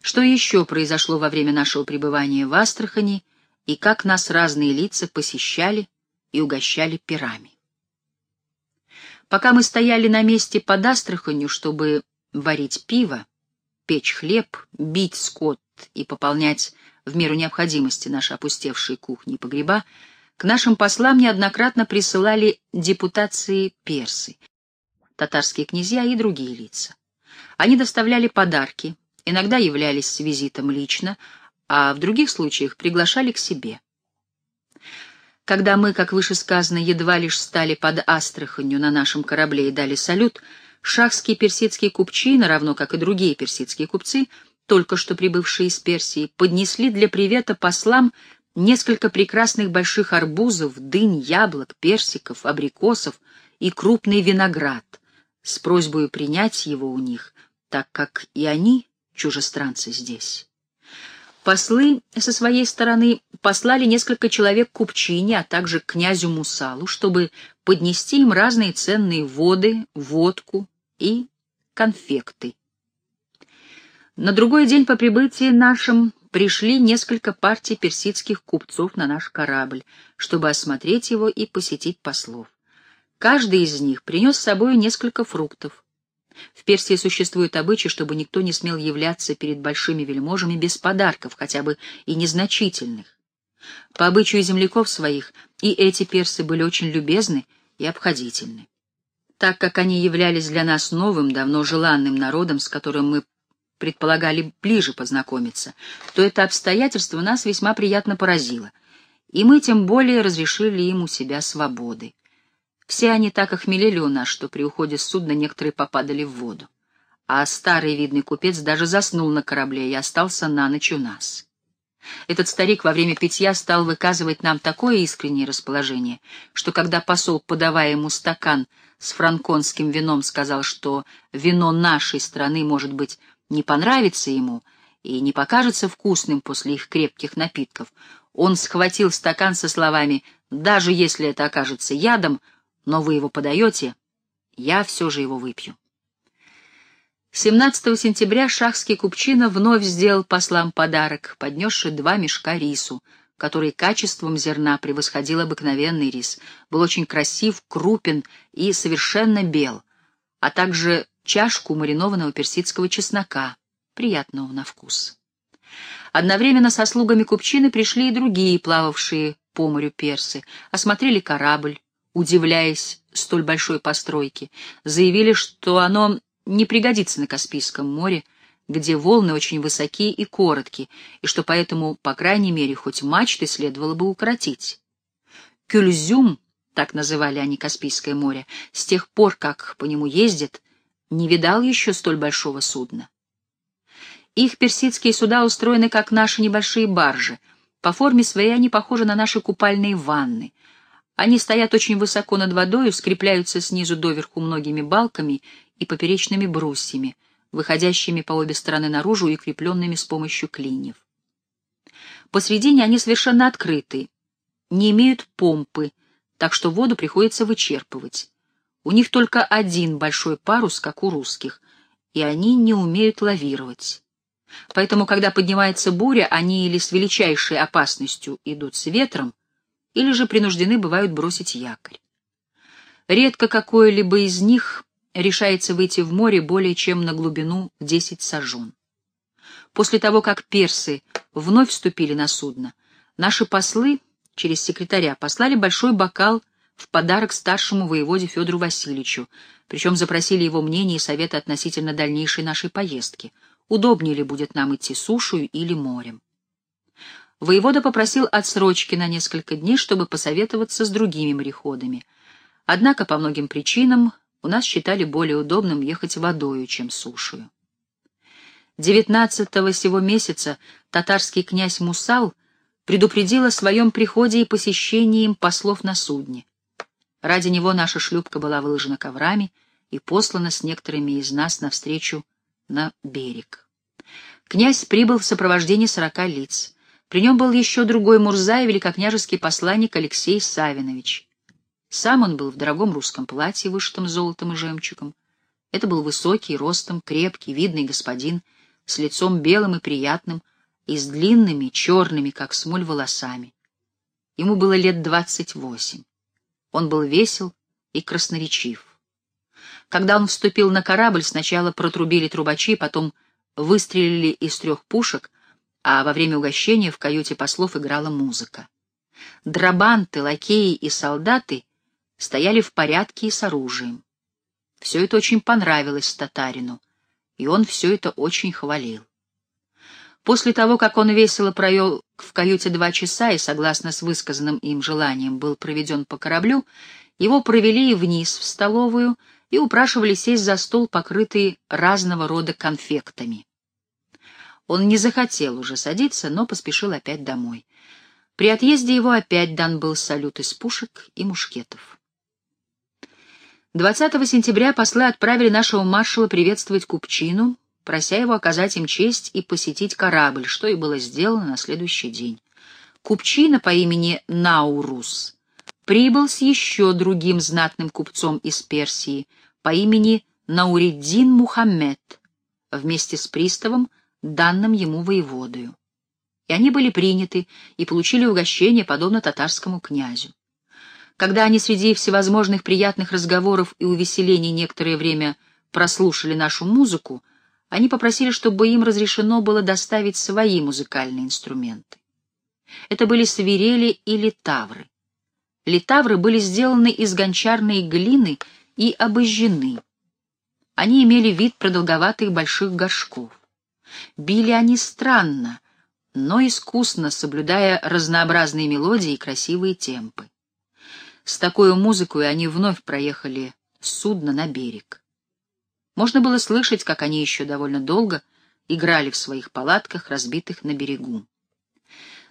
что еще произошло во время нашего пребывания в Астрахани и как нас разные лица посещали и угощали пирами. Пока мы стояли на месте под Астраханью, чтобы варить пиво, печь хлеб, бить скот и пополнять в меру необходимости наши опустевшие кухни и погреба, к нашим послам неоднократно присылали депутации персы, татарские князья и другие лица. Они доставляли подарки, иногда являлись с визитом лично, а в других случаях приглашали к себе. Когда мы, как выше сказано, едва лишь стали под Астраханью на нашем корабле и дали салют, шахские персидские купчины, равно как и другие персидские купцы, только что прибывшие из Персии, поднесли для привета послам несколько прекрасных больших арбузов, дынь, яблок, персиков, абрикосов и крупный виноград с просьбой принять его у них, так как и они чужестранцы здесь. Послы со своей стороны послали несколько человек купчине, а также князю Мусалу, чтобы поднести им разные ценные воды, водку и конфекты. На другой день по прибытии нашим пришли несколько партий персидских купцов на наш корабль, чтобы осмотреть его и посетить послов. Каждый из них принес с собой несколько фруктов. В Персии существует обычай, чтобы никто не смел являться перед большими вельможами без подарков, хотя бы и незначительных. По обычаю земляков своих и эти персы были очень любезны и обходительны. Так как они являлись для нас новым, давно желанным народом, с которым мы предполагали ближе познакомиться, то это обстоятельство нас весьма приятно поразило, и мы тем более разрешили им у себя свободы. Все они так охмелели у нас, что при уходе с судна некоторые попадали в воду. А старый видный купец даже заснул на корабле и остался на ночь у нас. Этот старик во время питья стал выказывать нам такое искреннее расположение, что когда посол, подавая ему стакан с франконским вином, сказал, что вино нашей страны, может быть, не понравится ему и не покажется вкусным после их крепких напитков, он схватил стакан со словами «Даже если это окажется ядом, но вы его подаете, я все же его выпью». 17 сентября шахский купчина вновь сделал послам подарок, поднесший два мешка рису, который качеством зерна превосходил обыкновенный рис, был очень красив, крупен и совершенно бел, а также чашку маринованного персидского чеснока, приятного на вкус. Одновременно со слугами купчины пришли и другие, плававшие по морю персы, осмотрели корабль, удивляясь столь большой постройке, заявили, что оно не пригодится на Каспийском море, где волны очень высокие и короткие, и что поэтому, по крайней мере, хоть мачты следовало бы укоротить. Кюльзюм, так называли они Каспийское море, с тех пор, как по нему ездят, не видал еще столь большого судна. Их персидские суда устроены, как наши небольшие баржи. По форме своей они похожи на наши купальные ванны. Они стоят очень высоко над водой, скрепляются снизу доверху многими балками и поперечными брусьями, выходящими по обе стороны наружу и крепленными с помощью клиньев. Посредине они совершенно открыты, не имеют помпы, так что воду приходится вычерпывать. У них только один большой парус, как у русских, и они не умеют лавировать. Поэтому, когда поднимается буря, они или с величайшей опасностью идут с ветром, или же принуждены бывают бросить якорь. Редко какое-либо из них решается выйти в море более чем на глубину в десять сажен. После того, как персы вновь вступили на судно, наши послы через секретаря послали большой бокал в подарок старшему воеводе Федору Васильевичу, причем запросили его мнение и советы относительно дальнейшей нашей поездки, удобнее ли будет нам идти сушою или морем. Воевода попросил отсрочки на несколько дней, чтобы посоветоваться с другими мореходами. Однако по многим причинам у нас считали более удобным ехать водою, чем сушою. 19 сего месяца татарский князь Мусал предупредил о своем приходе и посещении им послов на судне. Ради него наша шлюпка была выложена коврами и послана с некоторыми из нас навстречу на берег. Князь прибыл в сопровождении сорока лиц. При нем был еще другой Мурза и великокняжеский посланник Алексей Савинович. Сам он был в дорогом русском платье, вышитом золотом и жемчугом. Это был высокий, ростом, крепкий, видный господин с лицом белым и приятным, и с длинными, черными, как смоль, волосами. Ему было лет двадцать восемь. Он был весел и красноречив. Когда он вступил на корабль, сначала протрубили трубачи, потом выстрелили из трех пушек, а во время угощения в каюте послов играла музыка. Драбанты, лакеи и солдаты стояли в порядке и с оружием. Все это очень понравилось татарину, и он все это очень хвалил. После того, как он весело провел в каюте два часа и, согласно с высказанным им желанием, был проведен по кораблю, его провели вниз в столовую и упрашивали сесть за стол, покрытый разного рода конфектами. Он не захотел уже садиться, но поспешил опять домой. При отъезде его опять дан был салют из пушек и мушкетов. 20 сентября послы отправили нашего маршала приветствовать Купчину, прося его оказать им честь и посетить корабль, что и было сделано на следующий день. Купчина по имени Наурус прибыл с еще другим знатным купцом из Персии по имени Науриддин Мухаммед вместе с приставом, данным ему воеводою. И они были приняты и получили угощение, подобно татарскому князю. Когда они среди всевозможных приятных разговоров и увеселений некоторое время прослушали нашу музыку, они попросили, чтобы им разрешено было доставить свои музыкальные инструменты. Это были свирели и литавры. Литавры были сделаны из гончарной глины и обожжены. Они имели вид продолговатых больших горшков. Били они странно, но искусно, соблюдая разнообразные мелодии и красивые темпы. С такой музыкой они вновь проехали судно на берег. Можно было слышать, как они еще довольно долго играли в своих палатках, разбитых на берегу.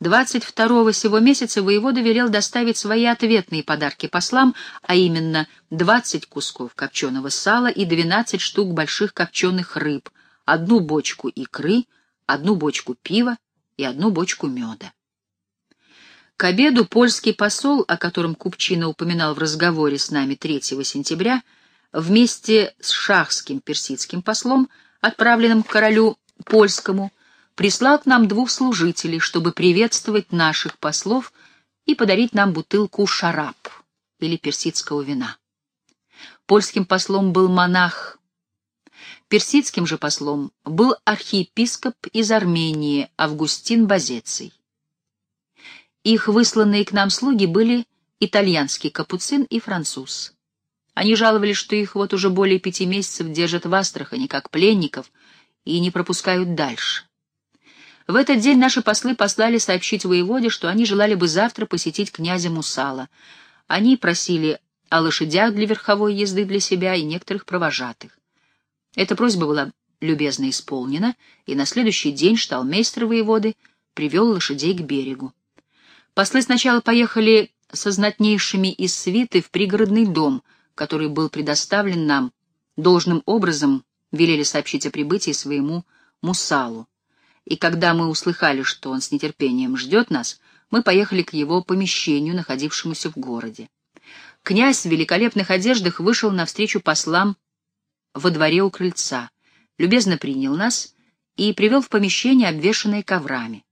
22 сего месяца воевода велел доставить свои ответные подарки послам, а именно 20 кусков копченого сала и 12 штук больших копченых рыб, одну бочку икры, одну бочку пива и одну бочку меда. К обеду польский посол, о котором Купчина упоминал в разговоре с нами 3 сентября, вместе с шахским персидским послом, отправленным к королю польскому, прислал к нам двух служителей, чтобы приветствовать наших послов и подарить нам бутылку шараб или персидского вина. Польским послом был монах Персидским же послом был архиепископ из Армении Августин Базеций. Их высланные к нам слуги были итальянский капуцин и француз. Они жаловались, что их вот уже более пяти месяцев держат в Астрахани, как пленников, и не пропускают дальше. В этот день наши послы послали сообщить воеводе, что они желали бы завтра посетить князя Мусала. Они просили о лошадях для верховой езды для себя и некоторых провожатых. Эта просьба была любезно исполнена, и на следующий день шталмейстер воеводы привел лошадей к берегу. Послы сначала поехали со знатнейшими из свиты в пригородный дом, который был предоставлен нам, должным образом велели сообщить о прибытии своему Мусалу. И когда мы услыхали, что он с нетерпением ждет нас, мы поехали к его помещению, находившемуся в городе. Князь в великолепных одеждах вышел навстречу послам во дворе у крыльца, любезно принял нас и привел в помещение, обвешанное коврами.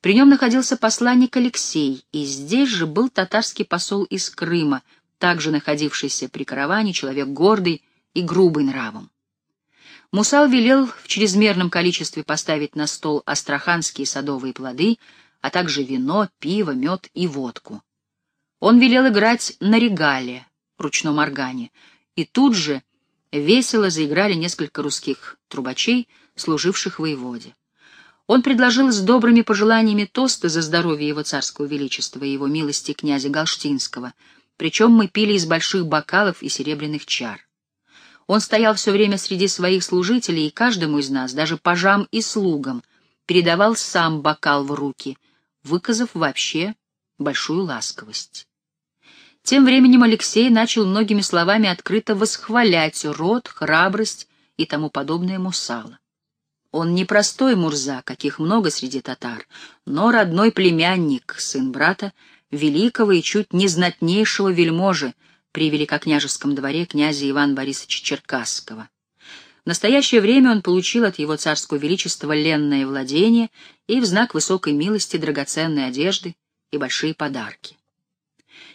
При нем находился посланник Алексей, и здесь же был татарский посол из Крыма, также находившийся при караване, человек гордый и грубый нравом. Мусал велел в чрезмерном количестве поставить на стол астраханские садовые плоды, а также вино, пиво, мед и водку. Он велел играть на регале, ручном органе, и тут же весело заиграли несколько русских трубачей, служивших воеводе. Он предложил с добрыми пожеланиями тосты за здоровье его царского величества и его милости князя Галштинского, причем мы пили из больших бокалов и серебряных чар. Он стоял все время среди своих служителей, и каждому из нас, даже пажам и слугам, передавал сам бокал в руки, выказав вообще большую ласковость. Тем временем Алексей начал многими словами открыто восхвалять род, храбрость и тому подобное Мусала. Он не простой Мурза, каких много среди татар, но родной племянник, сын брата, великого и чуть незнатнейшего вельможи при великокняжеском дворе князя Ивана Борисовича Черкасского. В настоящее время он получил от его царского величества ленное владение и в знак высокой милости драгоценные одежды и большие подарки.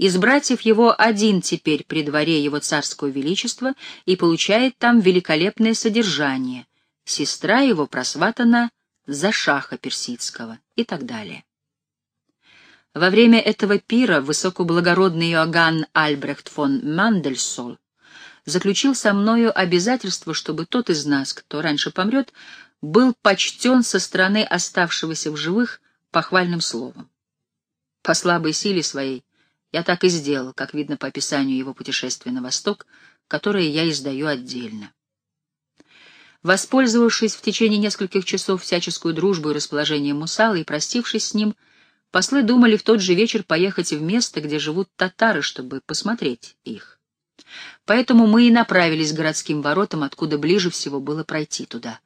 Из братьев его один теперь при дворе его царского величества и получает там великолепное содержание. Сестра его просватана за шаха персидского и так далее. Во время этого пира высокоблагородный Иоганн Альбрехт фон Мандельсол заключил со мною обязательство, чтобы тот из нас, кто раньше помрет, был почтен со стороны оставшегося в живых похвальным словом. По слабой силе своей я так и сделал, как видно по описанию его путешествия на восток, которое я издаю отдельно. Воспользовавшись в течение нескольких часов всяческую дружбу и расположением Мусала и простившись с ним, послы думали в тот же вечер поехать в место, где живут татары, чтобы посмотреть их. Поэтому мы и направились к городским воротам, откуда ближе всего было пройти туда.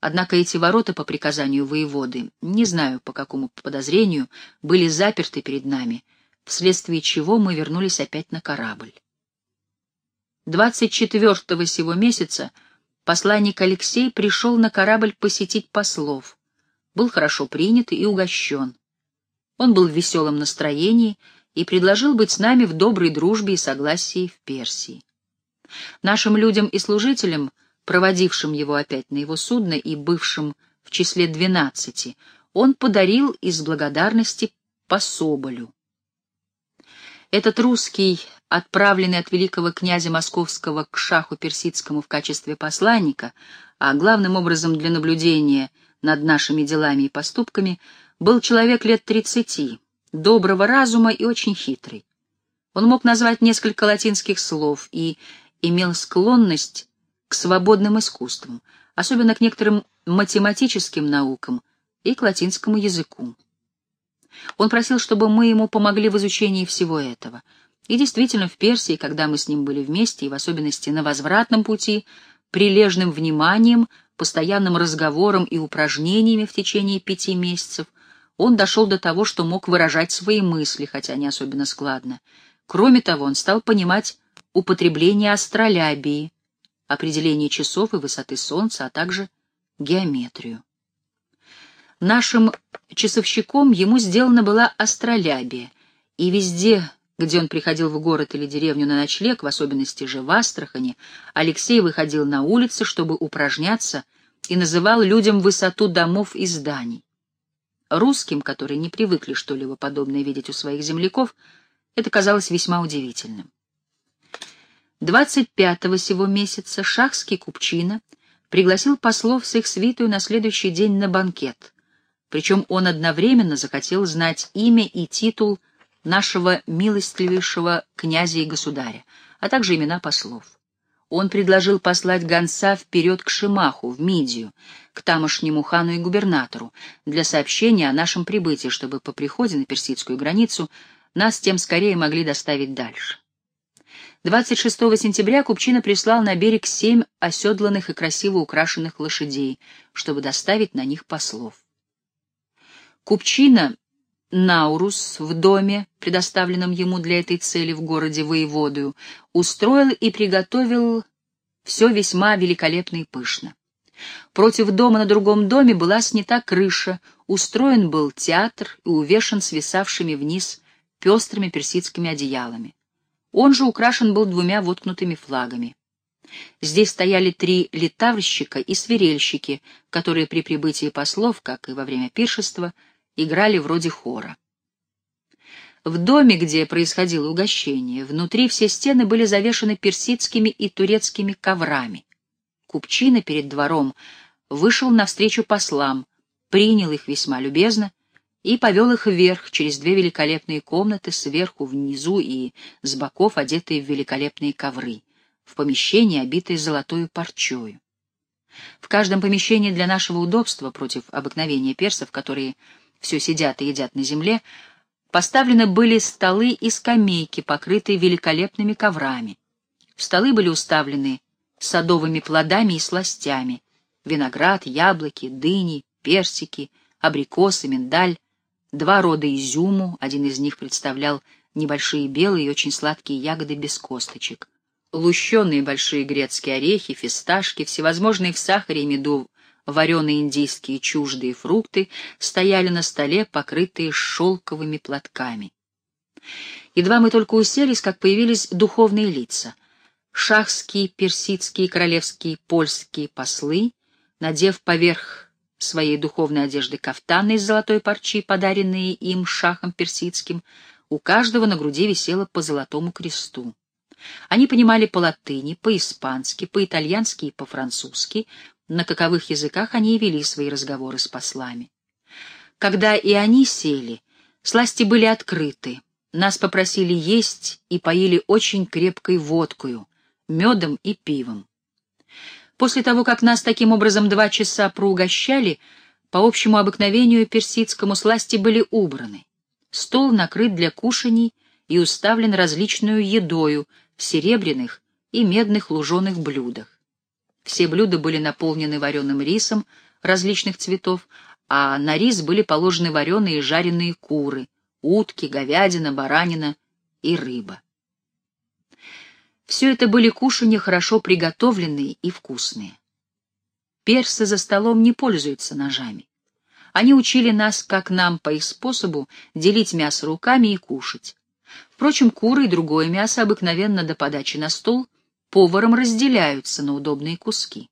Однако эти ворота, по приказанию воеводы, не знаю по какому подозрению, были заперты перед нами — вследствие чего мы вернулись опять на корабль. 24-го сего месяца посланник Алексей пришел на корабль посетить послов, был хорошо принят и угощен. Он был в веселом настроении и предложил быть с нами в доброй дружбе и согласии в Персии. Нашим людям и служителям, проводившим его опять на его судно и бывшим в числе двенадцати, он подарил из благодарности по Соболю. Этот русский, отправленный от великого князя Московского к шаху персидскому в качестве посланника, а главным образом для наблюдения над нашими делами и поступками, был человек лет тридцати, доброго разума и очень хитрый. Он мог назвать несколько латинских слов и имел склонность к свободным искусствам, особенно к некоторым математическим наукам и к латинскому языку. Он просил, чтобы мы ему помогли в изучении всего этого. И действительно, в Персии, когда мы с ним были вместе, и в особенности на возвратном пути, прилежным вниманием, постоянным разговором и упражнениями в течение пяти месяцев, он дошел до того, что мог выражать свои мысли, хотя не особенно складно. Кроме того, он стал понимать употребление астролябии, определение часов и высоты Солнца, а также геометрию. Нашим часовщиком ему сделана была астролябия, и везде, где он приходил в город или деревню на ночлег, в особенности же в Астрахани, Алексей выходил на улицы, чтобы упражняться, и называл людям высоту домов и зданий. Русским, которые не привыкли что-либо подобное видеть у своих земляков, это казалось весьма удивительным. 25-го сего месяца шахский купчина пригласил послов с их свитою на следующий день на банкет — причем он одновременно захотел знать имя и титул нашего милостливейшего князя и государя, а также имена послов. Он предложил послать гонца вперед к Шимаху, в Мидию, к тамошнему хану и губернатору, для сообщения о нашем прибытии, чтобы по приходе на персидскую границу нас тем скорее могли доставить дальше. 26 сентября Купчина прислал на берег семь оседланных и красиво украшенных лошадей, чтобы доставить на них послов. Купчина Наурус в доме, предоставленном ему для этой цели в городе Воеводою, устроил и приготовил все весьма великолепно и пышно. Против дома на другом доме была снята крыша, устроен был театр и увешан свисавшими вниз пестрыми персидскими одеялами. Он же украшен был двумя воткнутыми флагами. Здесь стояли три литаврщика и свирельщики, которые при прибытии послов, как и во время пиршества, играли вроде хора. В доме, где происходило угощение, внутри все стены были завешаны персидскими и турецкими коврами. Купчина перед двором вышел навстречу послам, принял их весьма любезно и повел их вверх через две великолепные комнаты, сверху, внизу и с боков, одетые в великолепные ковры, в помещение, обитое золотою парчою. В каждом помещении для нашего удобства, против обыкновения персов, которые все сидят и едят на земле, поставлены были столы и скамейки, покрытые великолепными коврами. Столы были уставлены садовыми плодами и сластями, виноград, яблоки, дыни, персики, абрикосы, миндаль, два рода изюму, один из них представлял небольшие белые и очень сладкие ягоды без косточек, лущеные большие грецкие орехи, фисташки, всевозможные в сахаре и меду вареные индийские чуждые фрукты стояли на столе, покрытые шелковыми платками. Едва мы только уселись, как появились духовные лица. Шахские, персидские, королевские, польские послы, надев поверх своей духовной одежды кафтаны из золотой парчи, подаренные им шахом персидским, у каждого на груди висело по золотому кресту. Они понимали по латыни, по-испански, по-итальянски и по-французски, на каковых языках они и вели свои разговоры с послами. Когда и они сели, сласти были открыты, нас попросили есть и поили очень крепкой водкою, медом и пивом. После того, как нас таким образом два часа проугощали, по общему обыкновению персидскому сласти были убраны. Стол накрыт для кушаний и уставлен различную едою в серебряных и медных луженых блюдах. Все блюда были наполнены вареным рисом различных цветов, а на рис были положены вареные и жареные куры, утки, говядина, баранина и рыба. Все это были кушанья хорошо приготовленные и вкусные. Персы за столом не пользуются ножами. Они учили нас, как нам по их способу, делить мясо руками и кушать. Впрочем, куры и другое мясо обыкновенно до подачи на стол поваром разделяются на удобные куски.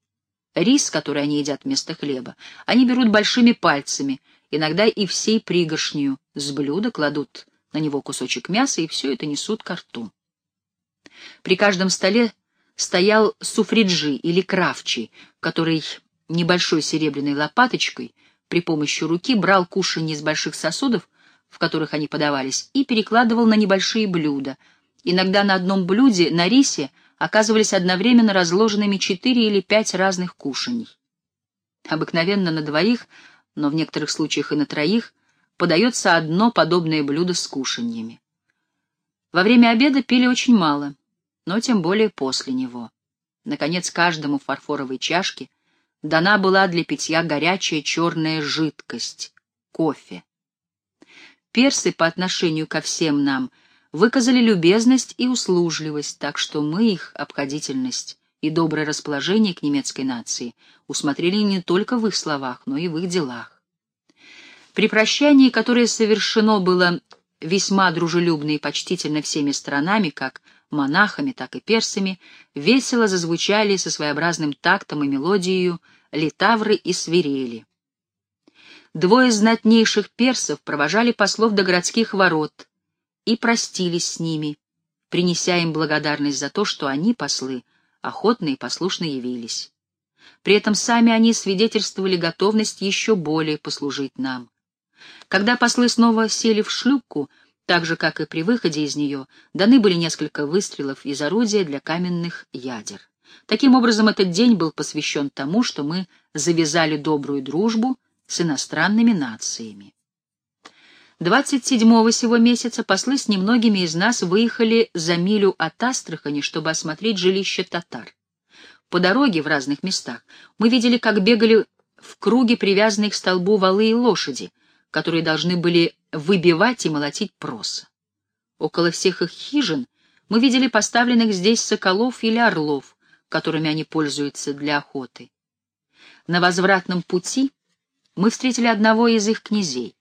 Рис, который они едят вместо хлеба, они берут большими пальцами, иногда и всей пригоршню, с блюда кладут на него кусочек мяса и все это несут ко рту. При каждом столе стоял суфриджи или кравчий, который небольшой серебряной лопаточкой при помощи руки брал кушанье из больших сосудов, в которых они подавались, и перекладывал на небольшие блюда. Иногда на одном блюде, на рисе, оказывались одновременно разложенными четыре или пять разных кушаний. Обыкновенно на двоих, но в некоторых случаях и на троих, подается одно подобное блюдо с кушаньями. Во время обеда пили очень мало, но тем более после него. Наконец, каждому фарфоровой чашке дана была для питья горячая черная жидкость — кофе. Персы по отношению ко всем нам — выказали любезность и услужливость, так что мы их обходительность и доброе расположение к немецкой нации усмотрели не только в их словах, но и в их делах. При прощании, которое совершено было весьма дружелюбно и почтительно всеми сторонами, как монахами, так и персами, весело зазвучали со своеобразным тактом и мелодией литавры и свирели. Двое знатнейших персов провожали послов до городских ворот, и простились с ними, принеся им благодарность за то, что они, послы, охотно и послушно явились. При этом сами они свидетельствовали готовность еще более послужить нам. Когда послы снова сели в шлюпку, так же, как и при выходе из нее, даны были несколько выстрелов из орудия для каменных ядер. Таким образом, этот день был посвящен тому, что мы завязали добрую дружбу с иностранными нациями. 27-го сего месяца послы с немногими из нас выехали за милю от Астрахани, чтобы осмотреть жилище татар. По дороге в разных местах мы видели, как бегали в круге привязанные к столбу валы и лошади, которые должны были выбивать и молотить проса. Около всех их хижин мы видели поставленных здесь соколов или орлов, которыми они пользуются для охоты. На возвратном пути мы встретили одного из их князей.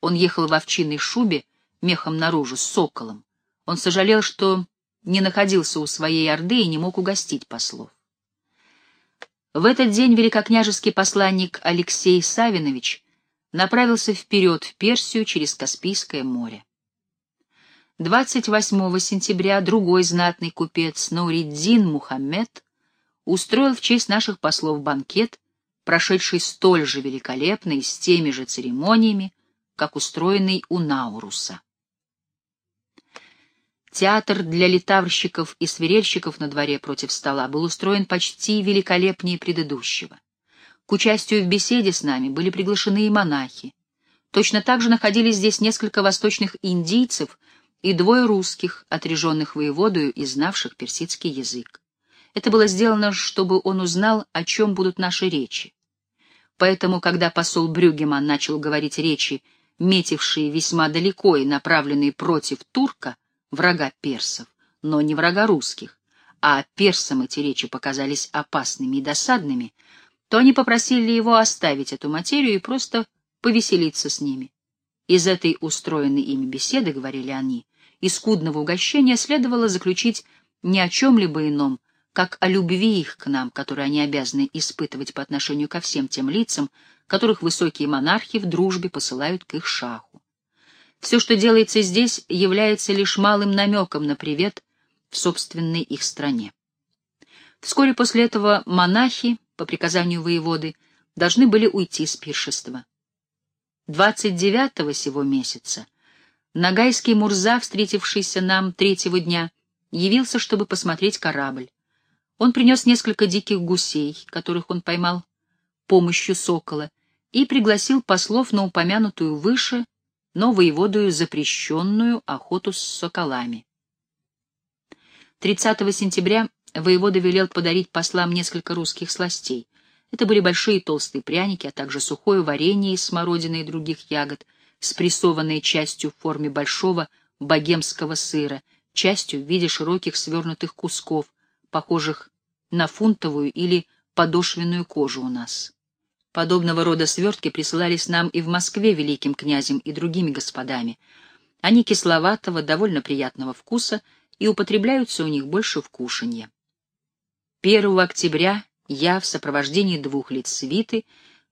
Он ехал в овчинной шубе, мехом наружу, с соколом. Он сожалел, что не находился у своей орды и не мог угостить послов. В этот день великокняжеский посланник Алексей Савинович направился вперед в Персию через Каспийское море. 28 сентября другой знатный купец Науриддин Мухаммед устроил в честь наших послов банкет, прошедший столь же великолепно и с теми же церемониями, как устроенный у Науруса. Театр для литаврщиков и свирельщиков на дворе против стола был устроен почти великолепнее предыдущего. К участию в беседе с нами были приглашены и монахи. Точно так же находились здесь несколько восточных индийцев и двое русских, отряженных воеводою и знавших персидский язык. Это было сделано, чтобы он узнал, о чем будут наши речи. Поэтому, когда посол Брюгеман начал говорить речи метившие весьма далеко и направленные против турка, врага персов, но не врага русских, а персам эти речи показались опасными и досадными, то они попросили его оставить эту материю и просто повеселиться с ними. Из этой устроенной ими беседы, говорили они, и скудного угощения следовало заключить ни о чем-либо ином, как о любви их к нам, которую они обязаны испытывать по отношению ко всем тем лицам, которых высокие монархи в дружбе посылают к их шаху. Все, что делается здесь, является лишь малым намеком на привет в собственной их стране. Вскоре после этого монахи, по приказанию воеводы, должны были уйти с пиршества. 29-го сего месяца Нагайский Мурза, встретившийся нам третьего дня, явился, чтобы посмотреть корабль. Он принес несколько диких гусей, которых он поймал помощью сокола, и пригласил послов на упомянутую выше, но воеводую запрещенную охоту с соколами. 30 сентября воевода велел подарить послам несколько русских сластей. Это были большие толстые пряники, а также сухое варенье из смородины и других ягод, спрессованные частью в форме большого богемского сыра, частью в виде широких свернутых кусков, похожих на фунтовую или подошвенную кожу у нас. Подобного рода свертки присылались нам и в Москве великим князем и другими господами. Они кисловатого, довольно приятного вкуса и употребляются у них больше в кушанье. 1 октября я в сопровождении двух лиц свиты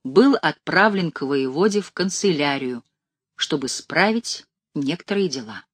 был отправлен к воеводе в канцелярию, чтобы справить некоторые дела.